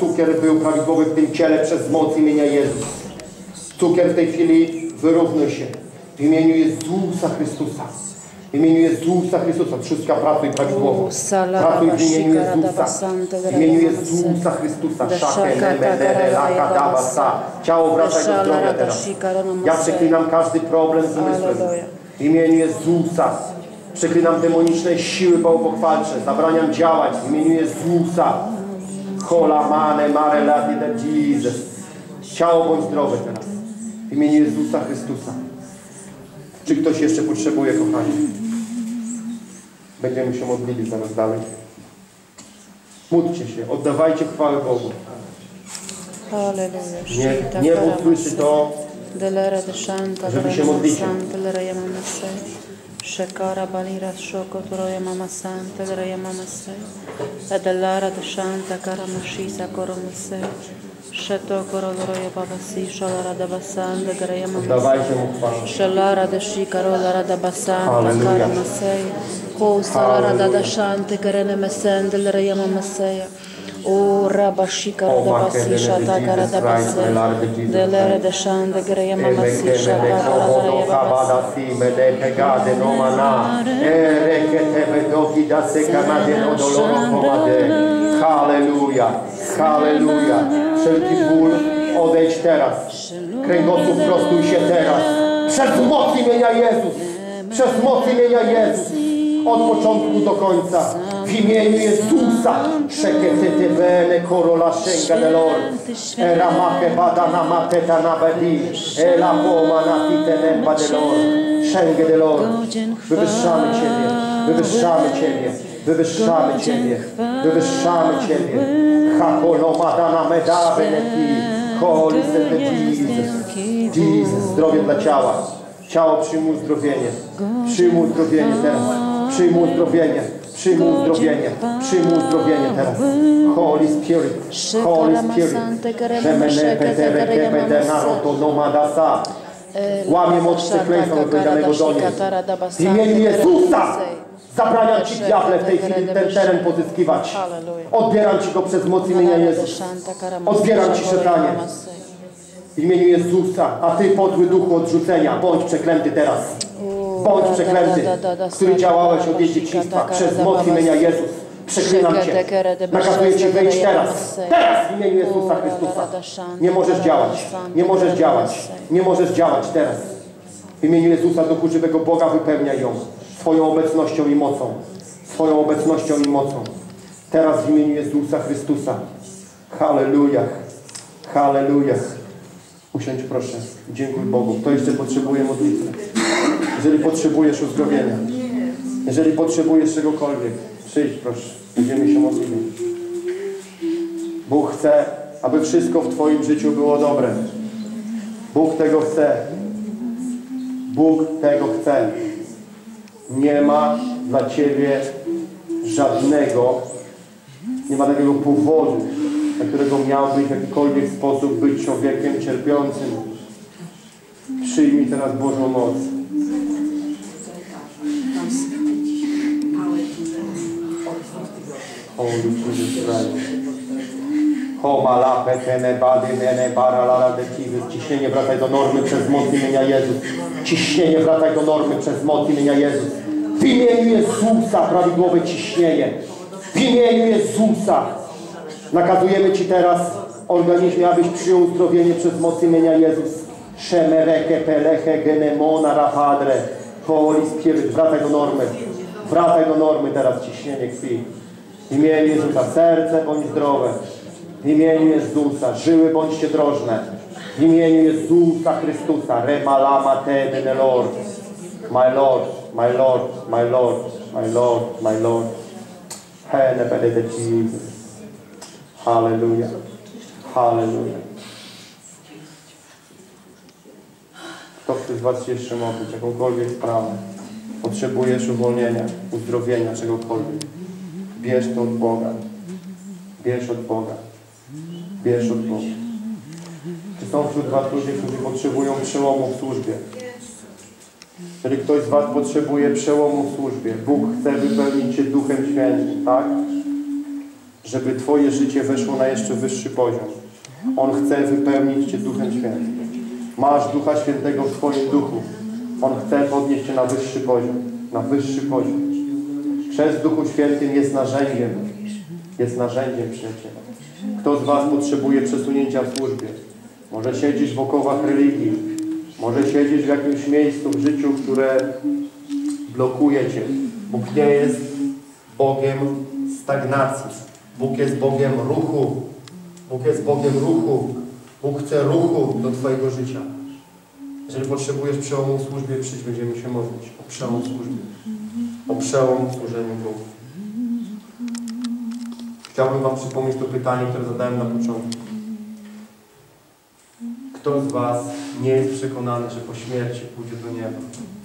cukier był prawidłowy w tym ciele przez moc imienia Jezus. Cukier w tej chwili wyrównuj się. W imieniu Jezusa Chrystusa. W imieniu Jezusa Chrystusa. Trzustka pracuj prawidłowo. Pracuj w imieniu Jezusa. W imieniu Jezusa Chrystusa. Szakenemenelakadabasa. Ciało wracaj do zdrowia teraz. Ja przeklinam każdy problem z umysłem. W imieniu Jezusa. Przeklinam demoniczne siły bałwochwalcze. Zabraniam działać w imieniu Jezusa. Hola mane mare lati da Jesus. Ciało bądź zdrowe teraz. W imieniu Jezusa Chrystusa. Czy ktoś jeszcze potrzebuje, kochani? Będziemy się modlili zaraz dalej. Módlcie się, oddawajcie chwałę Bogu. Nie, nie usłyszy to, Żeby się modlicie. Shakara Balira Shoko Turoya Mama Santa Graya Mama Se Adalara Dashanta Karamashisa Koromase Shato Koroloya Babasi Shalara Dabasanda Graya Mama Shalara Dashi Karolara Dabasanta Karamase Ko Salara Dadashante Karene Mesendel Raya Mama Seya O Lord, Basay. Jesus Delere de Shanda, Garaya Mama Si, Emekebele Shata kohodo Kara da kabada si mede pegade nomana. Erekete bedoki da se kamade no doloro komade. Halleluja, halleluja. Wszelki ból odejdź teraz. Kręgosłup prostuj się teraz. Przez moc imienia Jezus. Przez moc imienia Jezus. Od początku do końca. W imieniu Jezusa. Szeketete bene korola shenga delor. Eramake badana mateta na bedi. Ela poma na tite nemba delor. Szenge delor. Wywyższamy Ciebie. Wywyższamy Ciebie. Wywyższamy Ciebie. Wywyższamy Ciebie. Hakolo madana medabe neki. Holy Jesus. Jesus. Zdrowie dla ciała. Ciało przyjmuj uzdrowienie. Przyjmuj uzdrowienie teraz. Przyjmuj uzdrowienie. Przyjmuj uzdrowienie. Przyjmuj uzdrowienie teraz. Holy Spirit. Holy Spirit. Remene petere kepede naroto nomadasa. Łamie moc przekleństwa wypowiedzianego do niej. W imieniu Jezusa zabraniam Ci diable w tej chwili ten teren pozyskiwać. Odbieram Ci go przez moc imienia Jezus. Odbieram Ci szatanie. W imieniu Jezusa, a Ty podły duchu odrzucenia, bądź przeklęty teraz. Bądź przeklęty, który działałeś od jej dzieciństwa przez moc imienia Jezus. Przeklinam Cię. Nakazuję Ci wyjść teraz. Teraz w imieniu Jezusa Chrystusa. Nie możesz działać. Nie możesz działać. Nie możesz działać teraz. W imieniu Jezusa Duchu Żywego Boga wypełniaj ją swoją obecnością i mocą. Swoją obecnością i mocą. Teraz w imieniu Jezusa Chrystusa. Halleluja. Halleluja. Usiądź proszę. Dziękuj Bogu. Kto jeszcze potrzebuje modlitwy? Jeżeli potrzebujesz uzdrowienia, jeżeli potrzebujesz czegokolwiek, przyjdź proszę. Będziemy się modlili. Bóg chce, aby wszystko w Twoim życiu było dobre. Bóg tego chce. Bóg tego chce. Nie ma dla Ciebie żadnego, nie ma takiego powodu, dla którego miałbyś w jakikolwiek sposób być człowiekiem cierpiącym. Przyjmij teraz Bożą moc. Homa la petene bady mene bara la la de Jesus. Ciśnienie wracaj do normy przez moc imienia Jezus. Ciśnienie wracaj do normy przez moc imienia Jezus. W imieniu Jezusa prawidłowe ciśnienie. W imieniu Jezusa. Nakazujemy Ci teraz, organizmie, abyś przyjął uzdrowienie przez moc imienia Jezus. Szemereke peleche genemona rapadre. Holy Spirit, wracaj do normy. Wracaj do normy teraz ciśnienie krwi. W imieniu Jezusa serce bądź zdrowe. W imieniu Jezusa żyły bądźcie drożne. W imieniu Jezusa Chrystusa. Remalama te bene Lord. My Lord, my Lord, my Lord, my Lord, my Lord. Hene bene de Jesus. Hallelujah. Hallelujah. Kto chce z Was jeszcze modlić, jakąkolwiek sprawę, potrzebujesz uwolnienia, uzdrowienia, czegokolwiek, bierz to od Boga. Bierz od Boga. Bierz od Boga. Czy są wśród Was ludzie, którzy potrzebują przełomu w służbie? Jeżeli ktoś z Was potrzebuje przełomu w służbie, Bóg chce wypełnić Cię Duchem Świętym, tak? żeby Twoje życie weszło na jeszcze wyższy poziom. On chce wypełnić Cię Duchem Świętym. Masz Ducha Świętego w Twoim duchu. On chce podnieść Cię na wyższy poziom. Na wyższy poziom. Przez Duchu Świętym jest narzędziem. Jest narzędziem przyjaciela. Kto z Was potrzebuje przesunięcia w służbie? Może siedzisz w okowach religii. Może siedzisz w jakimś miejscu w życiu, które blokuje Cię. Bóg nie jest Bogiem stagnacji. Bóg jest Bogiem ruchu. Bóg jest Bogiem ruchu. Bóg chce ruchu do Twojego życia. Jeżeli potrzebujesz przełomu w służbie, przyjdź, będziemy się modlić o przełom w służbie. O przełom w służeniu Bogu. Chciałbym Wam przypomnieć to pytanie, które zadałem na początku. Kto z Was nie jest przekonany, że po śmierci pójdzie do nieba?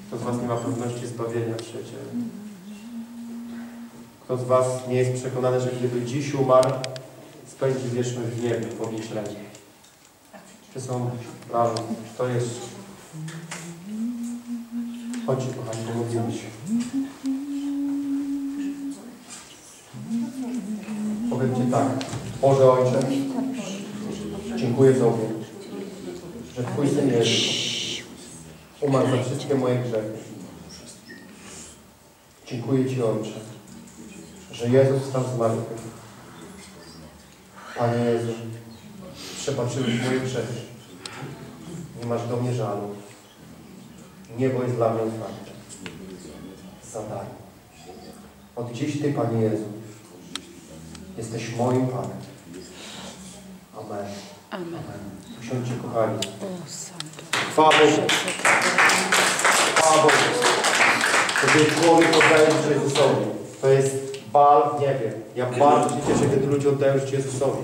Kto z Was nie ma pewności zbawienia, przyjaciele? Kto z Was nie jest przekonany, że gdyby dziś umarł, spędzi wieczność w niebie, podnieść rękę? Czy są brawo? To jest... Chodźcie, kochani, pomodlimy się. Powiedzcie tak. Boże Ojcze, dziękuję Tobie, że Twój Syn Jezus umarł za wszystkie moje grzechy. Dziękuję Ci, Ojcze, że Jezus wstał z martwych. Panie Jezu, przebaczyłeś moje grzechy. Nie masz do mnie żalu. Niebo jest dla mnie otwarte. Za darmo. Od dziś Ty, Panie Jezu, jesteś moim Panem. Amen. Amen. Amen. Usiądźcie, kochani. Chwała Bogu. Chwała Bogu. Kiedy człowiek oddaje życie Jezusowi, to jest bal w niebie. Ja bardzo się cieszę, kiedy ludzie oddają życie Jezusowi.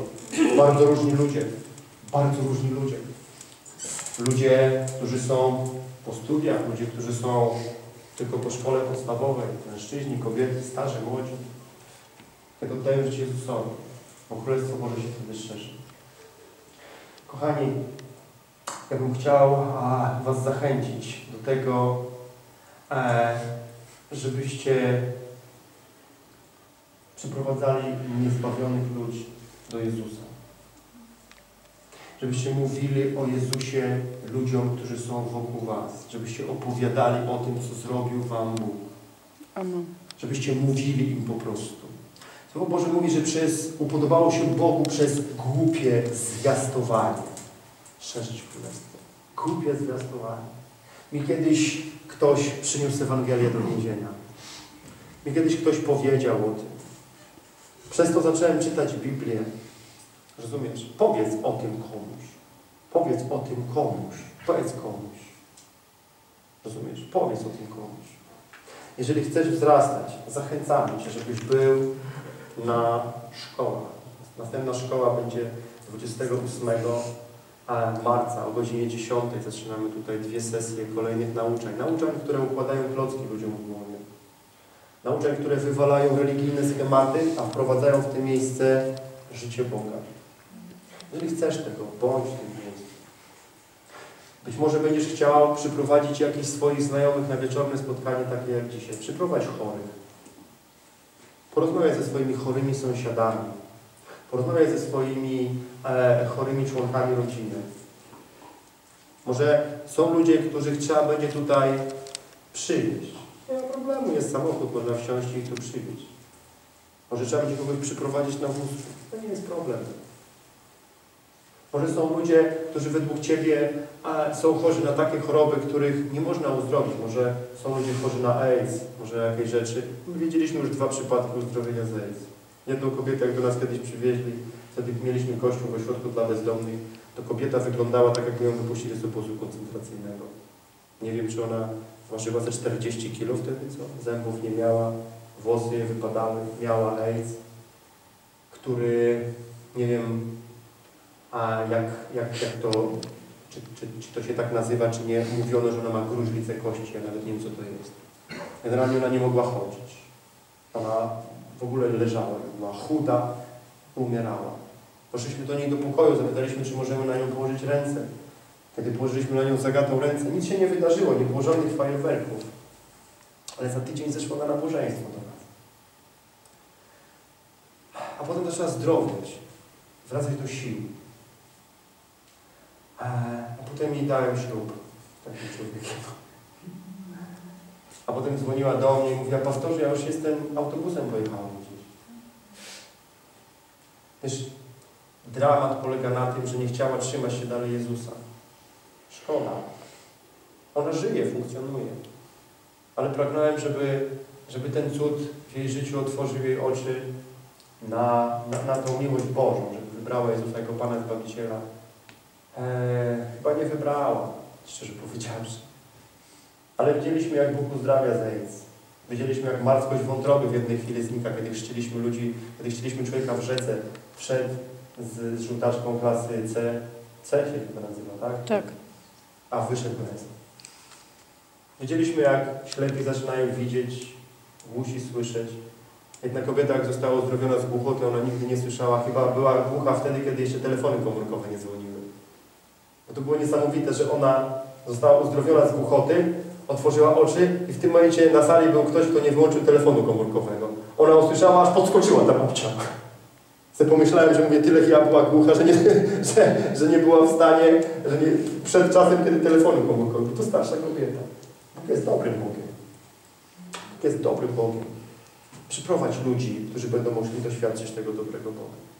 Bardzo różni ludzie. Bardzo różni ludzie. Ludzie, którzy są po studiach, ludzie, którzy są tylko po szkole podstawowej, mężczyźni, kobiety, starzy, młodzi. Kiedy oddają życie Jezusowi, bo Królestwo Boże się wtedy szerzy. Kochani, ja bym chciał a, Was zachęcić do tego, e, żebyście przyprowadzali niezbawionych ludzi do Jezusa. Żebyście mówili o Jezusie ludziom, którzy są wokół Was. Żebyście opowiadali o tym, co zrobił Wam Bóg. Amen. Żebyście mówili im po prostu. Słowo Boże mówi, że przez, upodobało się Bogu przez głupie zwiastowanie. Szerzyć królestwo. Głupie zwiastowanie. Mi kiedyś ktoś przyniósł Ewangelię do więzienia. Mi kiedyś ktoś powiedział o tym. Przez to zacząłem czytać Biblię. Rozumiesz? Powiedz o tym komuś. Powiedz o tym komuś. Powiedz komuś. Rozumiesz? Powiedz o tym komuś. Jeżeli chcesz wzrastać, zachęcamy Cię, żebyś był na szkołach. Następna szkoła będzie 28 marca o godzinie 10. Zaczynamy tutaj dwie sesje kolejnych nauczań. Nauczań, które układają klocki ludziom w głowie. Nauczań, które wywalają religijne schematy, a wprowadzają w tym miejsce życie Boga. Jeżeli chcesz tego, bądź w tym miejscu. Być może będziesz chciał przyprowadzić jakichś swoich znajomych na wieczorne spotkanie takie jak dzisiaj. Przyprowadź chorych. Porozmawiaj ze swoimi chorymi sąsiadami. Porozmawiaj ze swoimi e, chorymi członkami rodziny. Może są ludzie, których trzeba będzie tutaj przywieźć. Nie ma problemu, jest samochód, można wsiąść i ich tu przywieźć. Może trzeba będzie kogoś przyprowadzić na wózku. To nie jest problem. Może są ludzie, którzy według Ciebie a, są chorzy na takie choroby, których nie można uzdrowić. Może są ludzie chorzy na AIDS, może jakieś rzeczy. My wiedzieliśmy już dwa przypadki uzdrowienia z AIDS. Jedną kobietę, jak do nas kiedyś przywieźli, wtedy mieliśmy kościół w ośrodku dla bezdomnych, to kobieta wyglądała tak, jakby ją wypuścili z obozu koncentracyjnego. Nie wiem, czy ona ważyła ze 40 kilo wtedy, co? Zębów nie miała, włosy wypadały, miała AIDS, który, nie wiem, a jak, jak, jak to, czy, czy, czy to się tak nazywa, czy nie, mówiono, że ona ma gruźlicę kości, ja nawet nie wiem, co to jest. Generalnie ona nie mogła chodzić. Ona w ogóle leżała, była chuda, umierała. Poszliśmy do niej do pokoju, zapytaliśmy, czy możemy na nią położyć ręce. Kiedy położyliśmy na nią zagatą ręce, nic się nie wydarzyło, nie było żadnych fajerwerków. Ale za tydzień zeszła na nabożeństwo do nas. a potem zaczęła zdrowieć, wracać do sił. E, A potem jej dałem ślub takim człowiekiem. A potem dzwoniła do mnie i mówiła, pastorze, ja już jestem autobusem pojechałem gdzieś. Wiesz, dramat polega na tym, że nie chciała trzymać się dalej Jezusa. Szkoda. Ona żyje, funkcjonuje. Ale pragnąłem, żeby, żeby ten cud w jej życiu otworzył jej oczy na, na, na tą miłość Bożą, żeby wybrała Jezusa jako Pana Zbawiciela. Eee, chyba nie wybrała, szczerze powiedziawszy. Ale widzieliśmy, jak Bóg uzdrawia z AIDS. Widzieliśmy, jak martwość wątroby w jednej chwili znika, kiedy chrzciliśmy ludzi, kiedy chrzciliśmy człowieka w rzece, wszedł z, z żółtaczką klasy C, C się chyba nazywa, tak? Tak. A wyszedł bez. Widzieliśmy, jak ślepi zaczynają widzieć, głusi słyszeć. Jedna kobieta, jak została uzdrowiona z głuchoty, ona nigdy nie słyszała. Chyba była głucha wtedy, kiedy jeszcze telefony komórkowe nie dzwoniły. Bo to było niesamowite, że ona została uzdrowiona z głuchoty, otworzyła oczy i w tym momencie na sali był ktoś, kto nie wyłączył telefonu komórkowego. Ona usłyszała, aż podskoczyła ta babcia. Se pomyślałem, że mówię, tyle ja była głucha, że nie, że, że nie była w stanie, że nie, przed czasem, kiedy telefonu komórkowego. To starsza kobieta. Bóg jest dobrym Bogiem. Bóg jest dobrym Bogiem. Przyprowadź ludzi, którzy będą mogli doświadczyć tego dobrego Boga.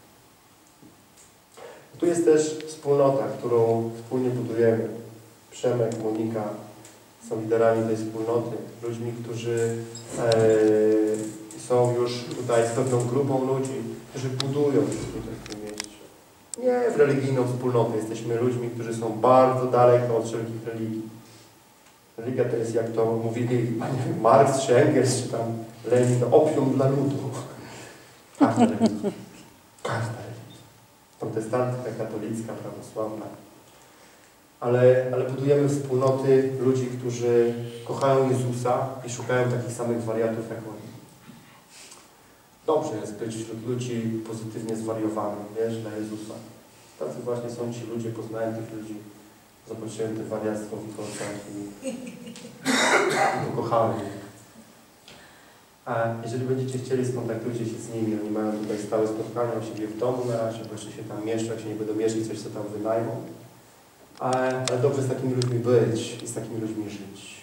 Tu jest też wspólnota, którą wspólnie budujemy. Przemek, Monika są liderami tej wspólnoty. Ludźmi, którzy e, są już tutaj z pewną grupą ludzi, którzy budują tutaj w tym mieście. Nie w religijną wspólnotę. Jesteśmy ludźmi, którzy są bardzo daleko od wszelkich religii. Religia to jest, jak to mówili Marx czy Engels, czy tam Lenin, opium dla ludu. Protestancka, katolicka, prawosławna. Ale, ale budujemy wspólnoty ludzi, którzy kochają Jezusa i szukają takich samych wariatów jak oni. Dobrze jest być wśród ludzi pozytywnie zwariowanych, wiesz, dla Jezusa. Tacy właśnie są ci ludzie, poznałem tych ludzi, zobaczyłem te wariactwo w i, i ukochałem ich. Jeżeli będziecie chcieli, skontaktujcie się z nimi. Oni mają tutaj stałe spotkania u siebie w domu na razie, bo jeszcze się tam mieszczą, się nie będą mieszkać, coś co tam wynajmą. Ale, dobrze z takimi ludźmi być i z takimi ludźmi żyć.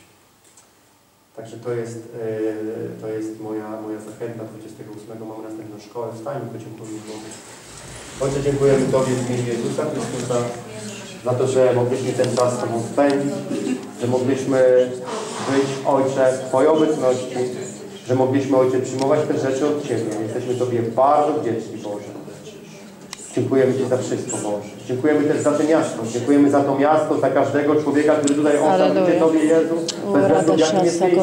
Także to jest, yy, to jest moja, moja zachęta. 28 mam następną szkołę. Wstańmy, podziękujmy Bogu. Ojcze, dziękujemy Tobie w imieniu Jezusa Chrystusa za to, że mogliśmy ten czas z Tobą spędzić, że mogliśmy być, Ojcze, w Twojej obecności, że mogliśmy, Ojcze, przyjmować te rzeczy od Ciebie. Jesteśmy Tobie bardzo wdzięczni, Boże. Dziękujemy Ci za wszystko, Boże. Dziękujemy też za to miasto. Dziękujemy za to miasto, za każdego człowieka, który tutaj Alleluja. życie Tobie, Jezu. Bez względu w jakim jest miejscu,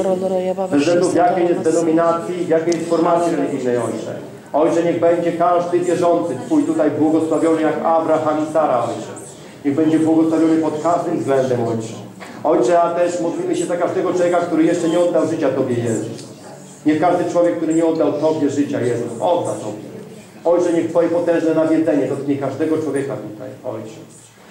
bez względu w jakiej jest denominacji, w jakiej jest formacji religijnej, Ojcze. Ojcze, niech będzie każdy wierzący Twój tutaj błogosławiony jak Abraham i Sara, Ojcze. Niech będzie błogosławiony pod każdym względem, Ojcze. Ojcze, a też modlimy się za każdego człowieka, który jeszcze nie oddał życia Tobie, Jezus. Niech każdy człowiek, który nie oddał Tobie życia, Jezus, odda Tobie. Ojcze, niech Twoje potężne nawiedzenie dotknie każdego człowieka tutaj, Ojcze.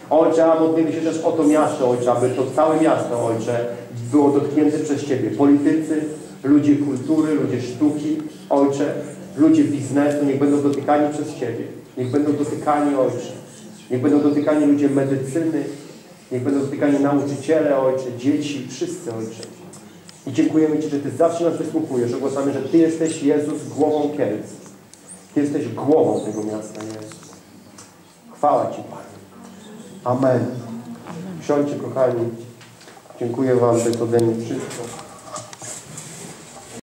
Ojcze, a modlimy się też o to miasto, Ojcze, aby to całe miasto, Ojcze, było dotknięte przez Ciebie. Politycy, ludzie kultury, ludzie sztuki, Ojcze, ludzie biznesu, niech będą dotykani przez Ciebie. Niech będą dotykani, Ojcze. Niech będą dotykani ludzie medycyny, niech będą dotykani nauczyciele, Ojcze, dzieci, wszyscy, Ojcze. I dziękujemy Ci, że Ty zawsze nas wysłuchujesz. Ogłaszamy, że Ty jesteś, Jezus, głową Kielc. Ty jesteś głową tego miasta, Jezus. Chwała Ci, Panie. Amen. Siądźcie, kochani. Dziękuję Wam, to jest ode mnie wszystko.